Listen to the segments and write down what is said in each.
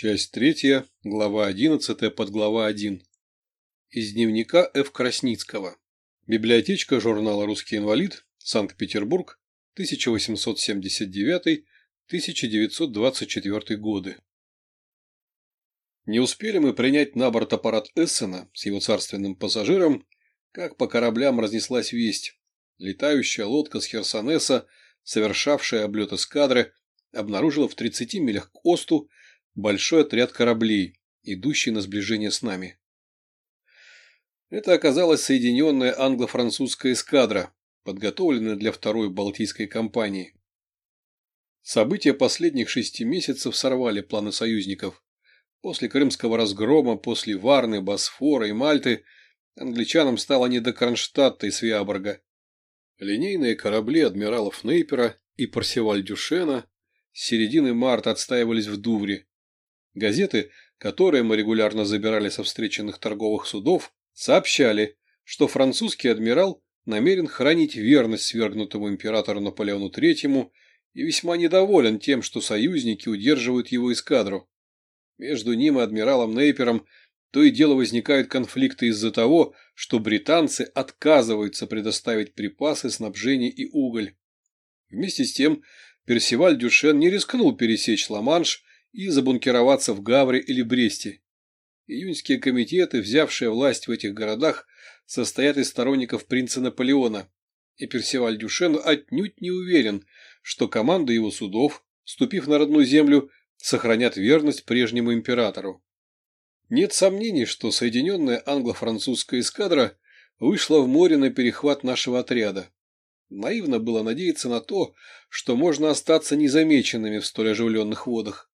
Часть третья, глава одиннадцатая, подглава один. Из дневника Ф. Красницкого. Библиотечка журнала «Русский инвалид», Санкт-Петербург, 1879-1924 годы. Не успели мы принять на борт аппарат Эссена с его царственным пассажиром, как по кораблям разнеслась весть. Летающая лодка с Херсонеса, совершавшая облет эскадры, обнаружила в 30 милях к Осту большой отряд кораблей, идущий на сближение с нами. Это оказалась соединенная англо-французская эскадра, подготовленная для второй Балтийской кампании. События последних шести месяцев сорвали планы союзников. После Крымского разгрома, после Варны, Босфора и Мальты англичанам стало не до Кронштадта и Свиаборга. Линейные корабли адмиралов Нейпера и Парсиваль-Дюшена с середины марта отстаивались в Дувре. Газеты, которые мы регулярно забирали со встреченных торговых судов, сообщали, что французский адмирал намерен хранить верность свергнутому императору Наполеону III и весьма недоволен тем, что союзники удерживают его эскадру. Между ним и адмиралом Нейпером то и дело возникают конфликты из-за того, что британцы отказываются предоставить припасы, снабжение и уголь. Вместе с тем Персиваль Дюшен не рискнул пересечь Ла-Манш и забункироваться в Гавре или Бресте. Июньские комитеты, взявшие власть в этих городах, состоят из сторонников принца Наполеона, и Персиваль Дюшен отнюдь не уверен, что команда его судов, ступив на родную землю, сохранят верность прежнему императору. Нет сомнений, что соединенная англо-французская эскадра вышла в море на перехват нашего отряда. Наивно было надеяться на то, что можно остаться незамеченными в столь оживленных водах.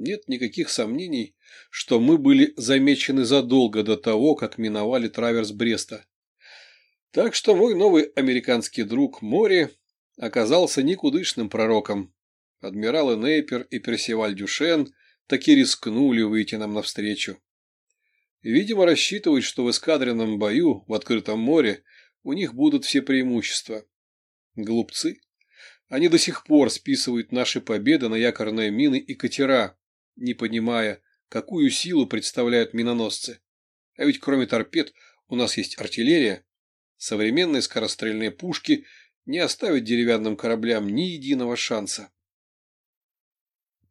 Нет никаких сомнений, что мы были замечены задолго до того, как миновали траверс Бреста. Так что мой новый американский друг Мори оказался никудышным пророком. Адмиралы Нейпер и Персиваль Дюшен таки рискнули выйти нам навстречу. Видимо, рассчитывают, что в эскадренном бою в открытом море у них будут все преимущества. Глупцы. Они до сих пор списывают наши победы на якорные мины и катера, не понимая, какую силу представляют миноносцы. А ведь кроме торпед у нас есть артиллерия. Современные скорострельные пушки не оставят деревянным кораблям ни единого шанса.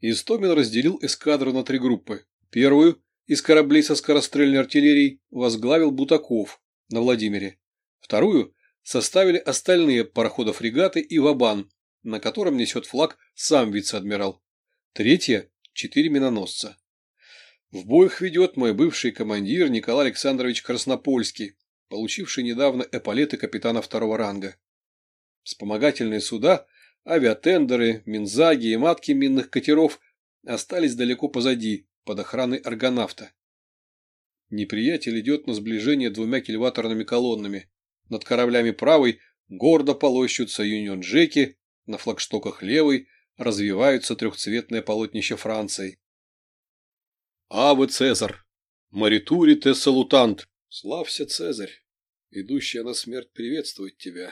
Истомин разделил эскадру на три группы. Первую из кораблей со скорострельной артиллерией возглавил Бутаков на Владимире. Вторую составили остальные пароходы-фрегаты и Вабан, на котором несет флаг сам вице-адмирал. Третья – четыре миноносца. В бой их ведет мой бывший командир Николай Александрович Краснопольский, получивший недавно эполеты капитана второго ранга. Вспомогательные суда, авиатендеры, минзаги и матки минных катеров остались далеко позади, под охраной аргонавта. Неприятель идет на сближение двумя кильваторными колоннами. Над кораблями правой гордо полощутся юнион-джеки, на флагштоках левой развиваются трехцветные полотнища Франции. Аве Цезарь! Маритури те салутант! Славься, Цезарь! Идущая на смерть приветствует тебя.